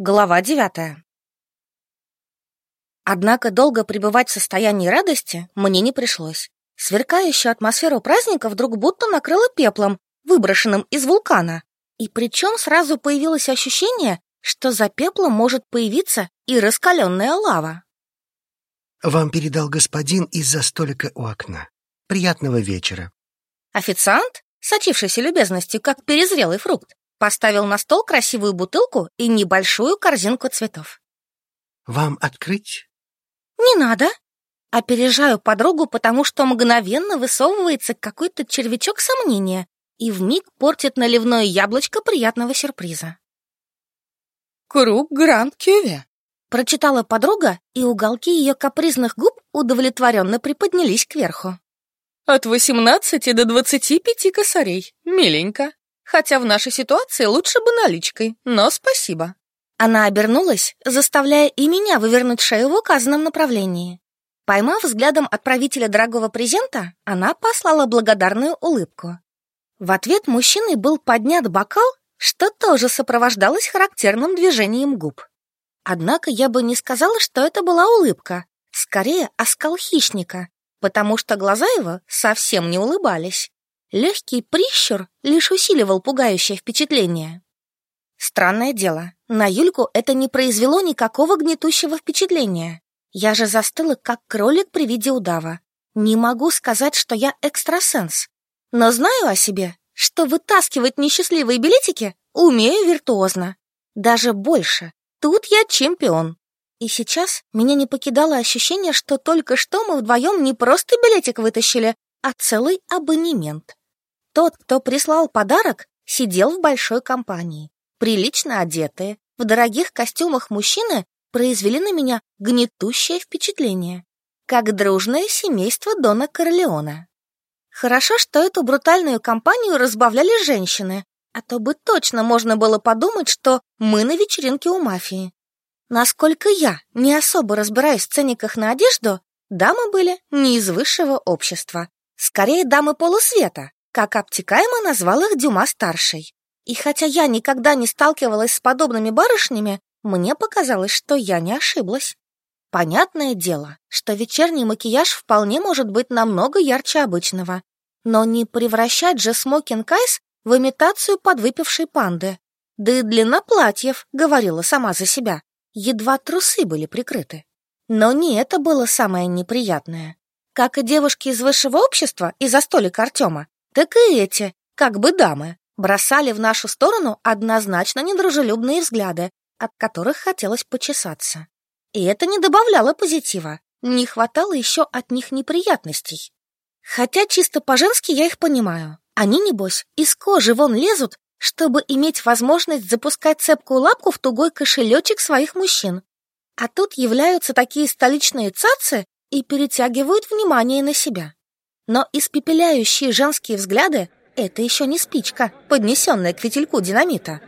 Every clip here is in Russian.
Глава девятая. Однако долго пребывать в состоянии радости мне не пришлось. Сверкающую атмосферу праздника вдруг будто накрыло пеплом, выброшенным из вулкана. И причем сразу появилось ощущение, что за пеплом может появиться и раскаленная лава. Вам передал господин из-за столика у окна. Приятного вечера. Официант, сочившийся любезностью, как перезрелый фрукт, Поставил на стол красивую бутылку и небольшую корзинку цветов. «Вам открыть?» «Не надо». Опережаю подругу, потому что мгновенно высовывается какой-то червячок сомнения и вмиг портит наливное яблочко приятного сюрприза. «Круг Гранд Кюве», — прочитала подруга, и уголки ее капризных губ удовлетворенно приподнялись кверху. «От восемнадцати до двадцати пяти косарей. Миленько». Хотя в нашей ситуации лучше бы наличкой, но спасибо. Она обернулась, заставляя и меня вывернуть шею в указанном направлении. Поймав взглядом отправителя дорогого презента, она послала благодарную улыбку. В ответ мужчиной был поднят бокал, что тоже сопровождалось характерным движением губ. Однако я бы не сказала, что это была улыбка, скорее оскал хищника, потому что глаза его совсем не улыбались. Легкий прищур лишь усиливал пугающее впечатление. Странное дело, на Юльку это не произвело никакого гнетущего впечатления. Я же застыла, как кролик при виде удава. Не могу сказать, что я экстрасенс, но знаю о себе, что вытаскивать несчастливые билетики умею виртуозно. Даже больше. Тут я чемпион. И сейчас меня не покидало ощущение, что только что мы вдвоем не просто билетик вытащили, а целый абонемент. Тот, кто прислал подарок, сидел в большой компании. Прилично одетые, в дорогих костюмах мужчины произвели на меня гнетущее впечатление, как дружное семейство Дона Корлеона. Хорошо, что эту брутальную компанию разбавляли женщины, а то бы точно можно было подумать, что мы на вечеринке у мафии. Насколько я не особо разбираюсь в ценниках на одежду, дамы были не из высшего общества, скорее дамы полусвета, как обтекаемо назвал их Дюма-старший. И хотя я никогда не сталкивалась с подобными барышнями, мне показалось, что я не ошиблась. Понятное дело, что вечерний макияж вполне может быть намного ярче обычного, но не превращать же смоки-айс в имитацию подвыпившей панды. Да и длина платьев говорила сама за себя, едва трусы были прикрыты. Но не это было самое неприятное. Как и девушки из высшего общества из-за столика Артема, так и эти, как бы дамы, бросали в нашу сторону однозначно недружелюбные взгляды, от которых хотелось почесаться. И это не добавляло позитива, не хватало еще от них неприятностей. Хотя чисто по-женски я их понимаю. Они, небось, из кожи вон лезут, чтобы иметь возможность запускать цепкую лапку в тугой кошелечек своих мужчин. А тут являются такие столичные цацы и перетягивают внимание на себя. Но испепеляющие женские взгляды — это еще не спичка, поднесенная к фитильку динамита.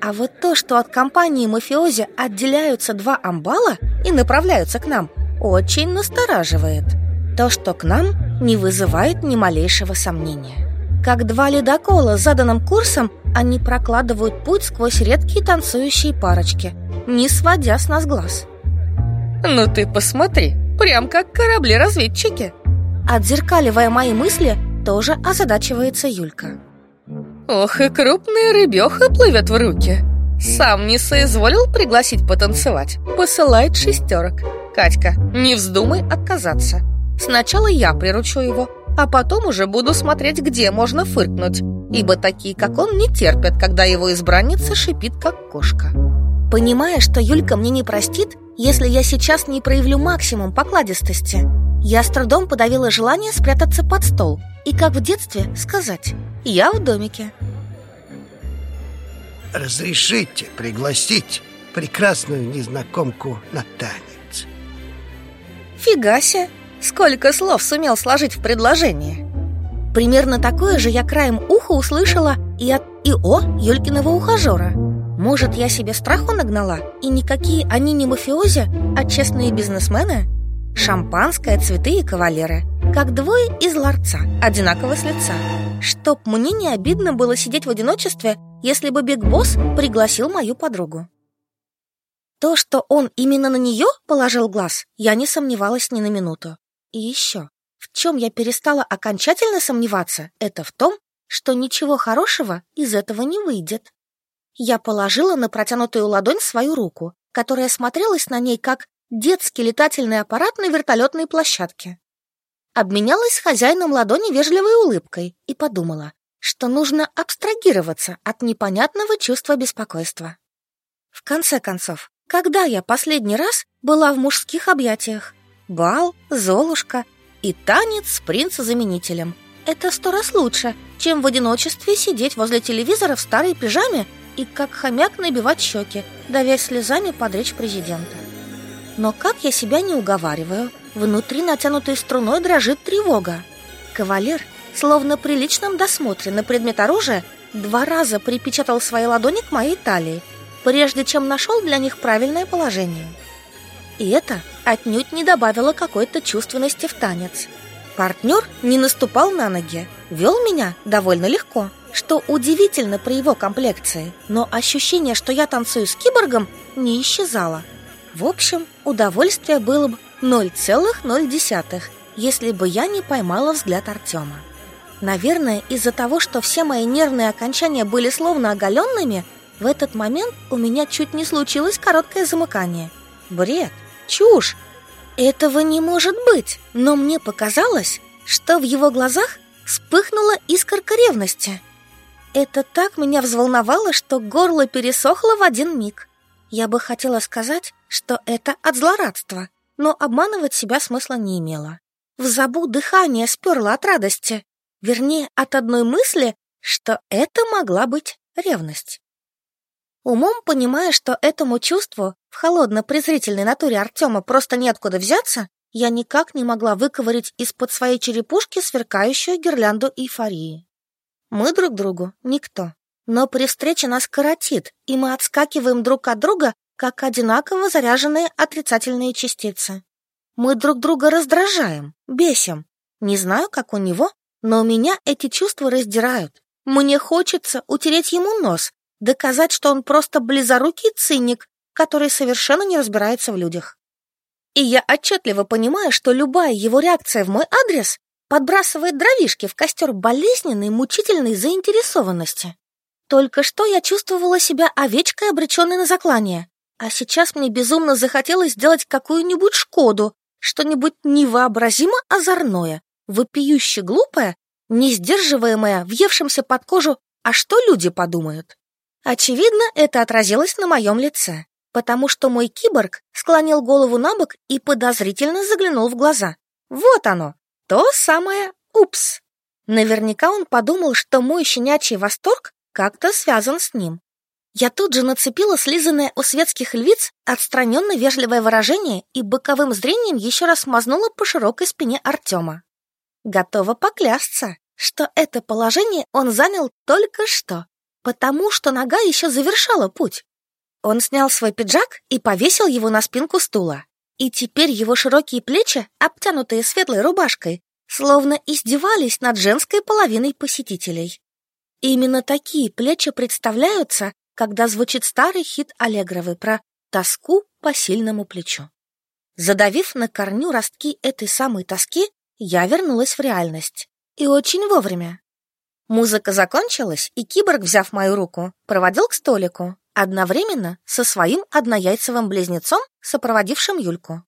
А вот то, что от компании мафиози отделяются два амбала и направляются к нам, очень настораживает. То, что к нам, не вызывает ни малейшего сомнения. Как два ледокола с заданным курсом, они прокладывают путь сквозь редкие танцующие парочки, не сводя с нас глаз. «Ну ты посмотри, прям как корабли-разведчики!» Отзеркаливая мои мысли, тоже озадачивается Юлька. Ох, и крупная рыбеха плывет в руки. Сам не соизволил пригласить потанцевать. Посылает шестерок. Катька, не вздумай отказаться. Сначала я приручу его, а потом уже буду смотреть, где можно фыркнуть, ибо такие, как он, не терпят, когда его избранница шипит, как кошка. Понимая, что Юлька мне не простит, если я сейчас не проявлю максимум покладистости, я с трудом подавила желание спрятаться под стол и, как в детстве, сказать «Я в домике». Разрешите пригласить прекрасную незнакомку на танец. Фига себе! Сколько слов сумел сложить в предложение. Примерно такое же я краем уха услышала и от ИО Юлькиного ухажера. Может, я себе страху нагнала, и никакие они не мафиози, а честные бизнесмены? Шампанское, цветы и кавалеры Как двое из ларца, одинаково с лица Чтоб мне не обидно было сидеть в одиночестве Если бы Биг Босс пригласил мою подругу То, что он именно на нее положил глаз, я не сомневалась ни на минуту. И еще, в чем я перестала окончательно сомневаться, это в том, что ничего хорошего из этого не выйдет. Я положила на протянутую ладонь свою руку, которая смотрелась на ней как детский летательный аппарат на вертолетной площадке. Обменялась с хозяином ладони вежливой улыбкой и подумала, что нужно абстрагироваться от непонятного чувства беспокойства. В конце концов, когда я последний раз была в мужских объятиях? Бал, Золушка и танец с принца-заменителем. Это сто раз лучше, чем в одиночестве сидеть возле телевизора в старой пижаме и как хомяк набивать щеки, давясь слезами под речь президента. Но как я себя не уговариваю, внутри натянутой струной дрожит тревога. Кавалер, словно при личном досмотре на предмет оружия, два раза припечатал свои ладони к моей талии, прежде чем нашел для них правильное положение. И это отнюдь не добавило какой-то чувственности в танец. Партнер не наступал на ноги, вел меня довольно легко, что удивительно при его комплекции, но ощущение, что я танцую с киборгом, не исчезало. В общем, удовольствие было бы 0,0, если бы я не поймала взгляд Артема. Наверное, из-за того, что все мои нервные окончания были словно оголенными, в этот момент у меня чуть не случилось короткое замыкание. Бред, чушь. Этого не может быть, но мне показалось, что в его глазах вспыхнула искорка ревности. Это так меня взволновало, что горло пересохло в один миг. Я бы хотела сказать, что это от злорадства, но обманывать себя смысла не имела. В забу дыхание сперло от радости, вернее, от одной мысли, что это могла быть ревность. Умом понимая, что этому чувству в холодно-презрительной натуре Артема просто неоткуда взяться, я никак не могла выковырить из-под своей черепушки сверкающую гирлянду эйфории. Мы друг другу никто, но при встрече нас коротит, и мы отскакиваем друг от друга, как одинаково заряженные отрицательные частицы. Мы друг друга раздражаем, бесим. Не знаю, как у него, но у меня эти чувства раздирают. Мне хочется утереть ему нос, доказать, что он просто близорукий циник, который совершенно не разбирается в людях. И я отчетливо понимаю, что любая его реакция в мой адрес подбрасывает дровишки в костер болезненной, мучительной заинтересованности. Только что я чувствовала себя овечкой, обреченной на заклание, а сейчас мне безумно захотелось сделать какую-нибудь Шкоду, что-нибудь невообразимо озорное, вопиюще глупое, не сдерживаемое, въевшимся под кожу «а что люди подумают?». Очевидно, это отразилось на моем лице, потому что мой киборг склонил голову на бок и подозрительно заглянул в глаза. Вот оно, то самое «упс». Наверняка он подумал, что мой щенячий восторг как-то связан с ним. Я тут же нацепила слизанное у светских львиц отстраненно вежливое выражение и боковым зрением еще раз мазнула по широкой спине Артема. Готова поклясться, что это положение он занял только что, потому что нога еще завершала путь. Он снял свой пиджак и повесил его на спинку стула. И теперь его широкие плечи, обтянутые светлой рубашкой, словно издевались над женской половиной посетителей. Именно такие плечи представляются, когда звучит старый хит Аллегровой про тоску по сильному плечу. Задавив на корню ростки этой самой тоски, я вернулась в реальность. И очень вовремя. Музыка закончилась, и киборг, взяв мою руку, проводил к столику, одновременно со своим однояйцевым близнецом, сопроводившим Юльку.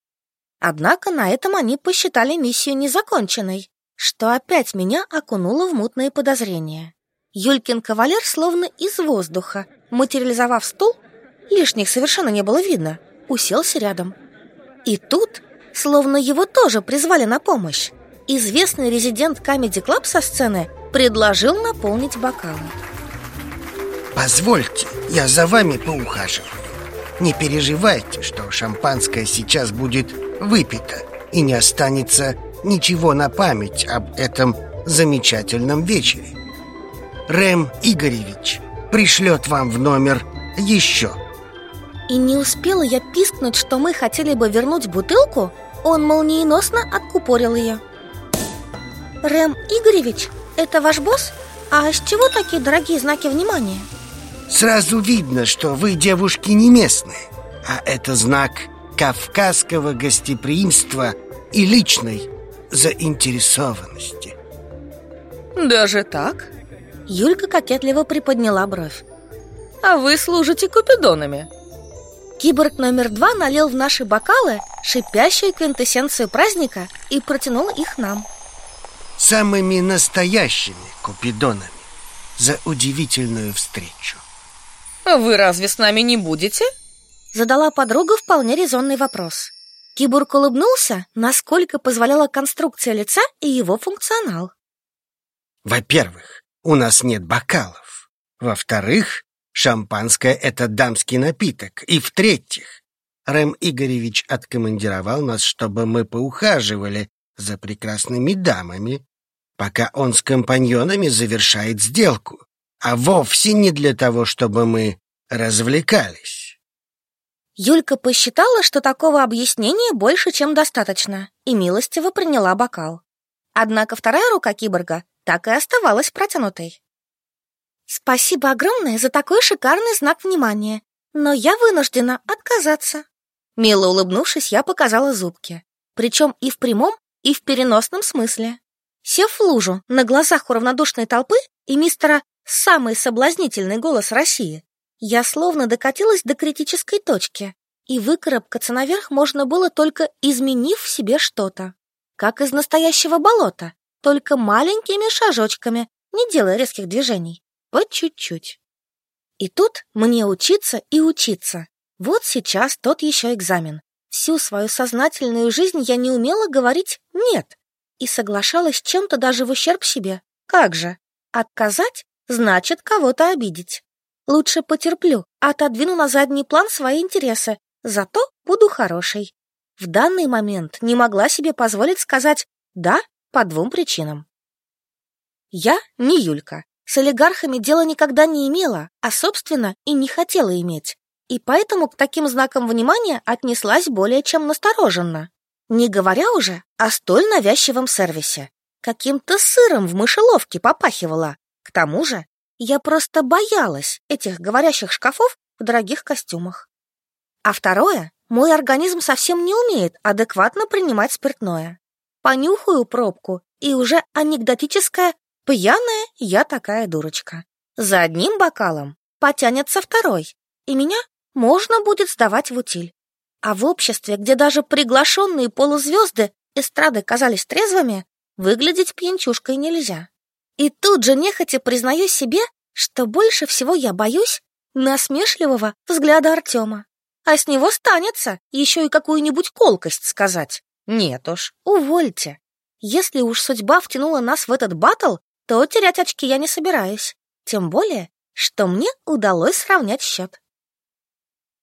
Однако на этом они посчитали миссию незаконченной, что опять меня окунуло в мутные подозрения. Юлькин кавалер словно из воздуха, материализовав стул, лишних совершенно не было видно, уселся рядом. И тут, словно его тоже призвали на помощь, известный резидент Comedy Club со сцены предложил наполнить бокалы. Позвольте, я за вами поухаживаю. Не переживайте, что шампанское сейчас будет выпито и не останется ничего на память об этом замечательном вечере. Рэм Игоревич пришлет вам в номер еще. И не успела я пискнуть, что мы хотели бы вернуть бутылку, он молниеносно откупорил ее. Рэм Игоревич, это ваш босс? А с чего такие дорогие знаки внимания? Сразу видно, что вы девушки не местные а это знак кавказского гостеприимства и личной заинтересованности. Даже так? Юлька кокетливо приподняла бровь. А вы служите купидонами? Киборг номер два налил в наши бокалы шипящую квинтэссенцию праздника и протянул их нам. Самыми настоящими купидонами за удивительную встречу. А вы разве с нами не будете? Задала подруга вполне резонный вопрос. Киборг улыбнулся, насколько позволяла конструкция лица и его функционал. Во-первых, у нас нет бокалов. Во-вторых, шампанское — это дамский напиток. И в-третьих, Рэм Игоревич откомандировал нас, чтобы мы поухаживали за прекрасными дамами, пока он с компаньонами завершает сделку, а вовсе не для того, чтобы мы развлекались. Юлька посчитала, что такого объяснения больше, чем достаточно, и милостиво приняла бокал. Однако вторая рука киборга так и оставалась протянутой. «Спасибо огромное за такой шикарный знак внимания, но я вынуждена отказаться». Мило улыбнувшись, я показала зубки, причем и в прямом, и в переносном смысле. Сев в лужу на глазах у равнодушной толпы и мистера «Самый соблазнительный голос России», я словно докатилась до критической точки, и выкарабкаться наверх можно было только изменив в себе что-то. Как из настоящего болота, только маленькими шажочками, не делая резких движений, по чуть-чуть. И тут мне учиться и учиться. Вот сейчас тот еще экзамен. Всю свою сознательную жизнь я не умела говорить «нет» и соглашалась чем-то даже в ущерб себе. Как же? Отказать значит кого-то обидеть. Лучше потерплю, отодвину на задний план свои интересы, зато буду хорошей. В данный момент не могла себе позволить сказать «да» по двум причинам. Я не Юлька. С олигархами дела никогда не имела, а, собственно, и не хотела иметь. И поэтому к таким знакам внимания отнеслась более чем настороженно. Не говоря уже о столь навязчивом сервисе. Каким-то сыром в мышеловке попахивала. К тому же я просто боялась этих говорящих шкафов в дорогих костюмах. А второе, мой организм совсем не умеет адекватно принимать спиртное. Понюхаю пробку, и уже анекдотическая «пьяная я такая дурочка». За одним бокалом потянется второй, и меня можно будет сдавать в утиль. А в обществе, где даже приглашенные полузвезды эстрады казались трезвыми, выглядеть пьянчушкой нельзя. И тут же нехотя признаю себе, что больше всего я боюсь насмешливого взгляда Артема. А с него станется еще и какую-нибудь колкость сказать. Нет уж, увольте. Если уж судьба втянула нас в этот батл, то терять очки я не собираюсь. Тем более, что мне удалось сравнять счет.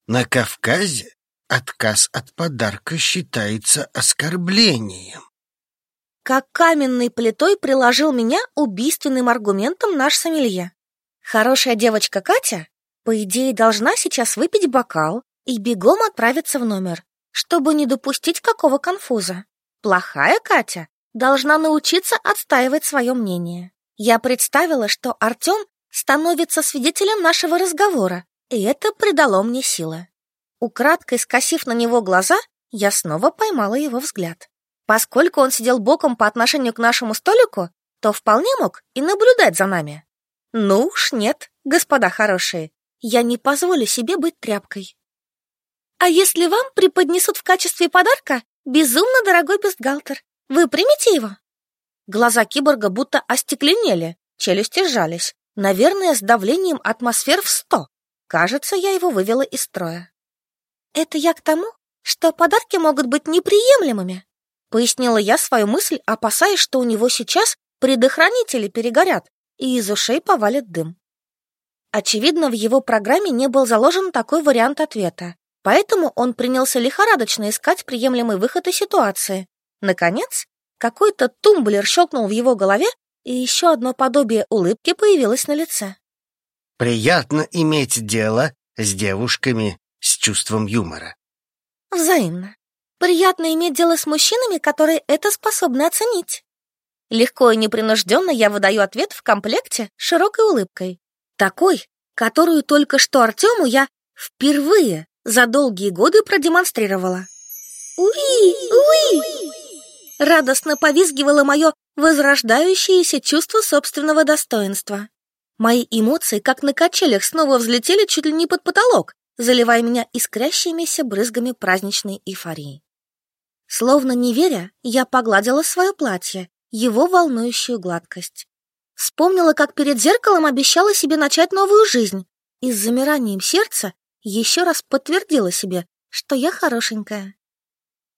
На Кавказе отказ от подарка считается оскорблением как каменной плитой приложил меня убийственным аргументом наш сомелье. Хорошая девочка Катя, по идее, должна сейчас выпить бокал и бегом отправиться в номер, чтобы не допустить какого конфуза. Плохая Катя должна научиться отстаивать свое мнение. Я представила, что Артем становится свидетелем нашего разговора, и это придало мне силы. Украдкой скосив на него глаза, я снова поймала его взгляд. Поскольку он сидел боком по отношению к нашему столику, то вполне мог и наблюдать за нами. Ну уж нет, господа хорошие, я не позволю себе быть тряпкой. А если вам преподнесут в качестве подарка безумно дорогой бюстгальтер, вы примете его? Глаза киборга будто остекленели, челюсти сжались. Наверное, с давлением атмосфер в сто. Кажется, я его вывела из строя. Это я к тому, что подарки могут быть неприемлемыми, Пояснила я свою мысль, опасаясь, что у него сейчас предохранители перегорят и из ушей повалит дым. Очевидно, в его программе не был заложен такой вариант ответа, поэтому он принялся лихорадочно искать приемлемый выход из ситуации. Наконец, какой-то тумблер щелкнул в его голове, и еще одно подобие улыбки появилось на лице. «Приятно иметь дело с девушками с чувством юмора». «Взаимно. Приятно иметь дело с мужчинами, которые это способны оценить. Легко и непринужденно я выдаю ответ в комплекте широкой улыбкой. Такой, которую только что Артему я впервые за долгие годы продемонстрировала. «Уи! Уи!» Радостно повизгивало мое возрождающееся чувство собственного достоинства. Мои эмоции, как на качелях, снова взлетели чуть ли не под потолок, заливая меня искрящимися брызгами праздничной эйфории. Словно не веря, я погладила свое платье, его волнующую гладкость. Вспомнила, как перед зеркалом обещала себе начать новую жизнь, и с замиранием сердца еще раз подтвердила себе, что я хорошенькая.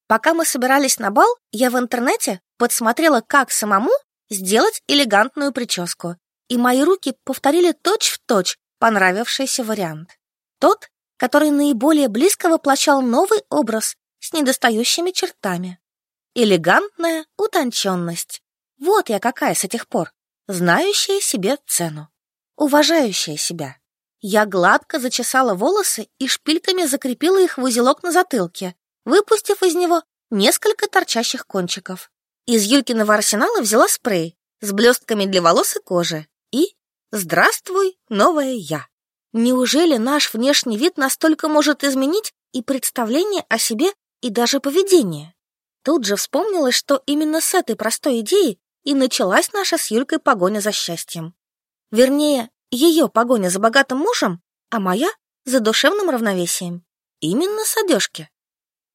Пока мы собирались на бал, я в интернете подсмотрела, как самому сделать элегантную прическу, и мои руки повторили точь-в-точь понравившийся вариант. Тот, который наиболее близко воплощал новый образ с недостающими чертами. Элегантная утонченность. Вот я какая с этих пор, знающая себе цену, уважающая себя. Я гладко зачесала волосы и шпильками закрепила их в узелок на затылке, выпустив из него несколько торчащих кончиков. Из Юлькиного арсенала взяла спрей с блестками для волос и кожи и «Здравствуй, новая я». Неужели наш внешний вид настолько может изменить и представление о себе, и даже поведение? Тут же вспомнилось, что именно с этой простой идеи и началась наша с Юлькой погоня за счастьем. Вернее, ее погоня за богатым мужем, а моя — за душевным равновесием. Именно с одежки.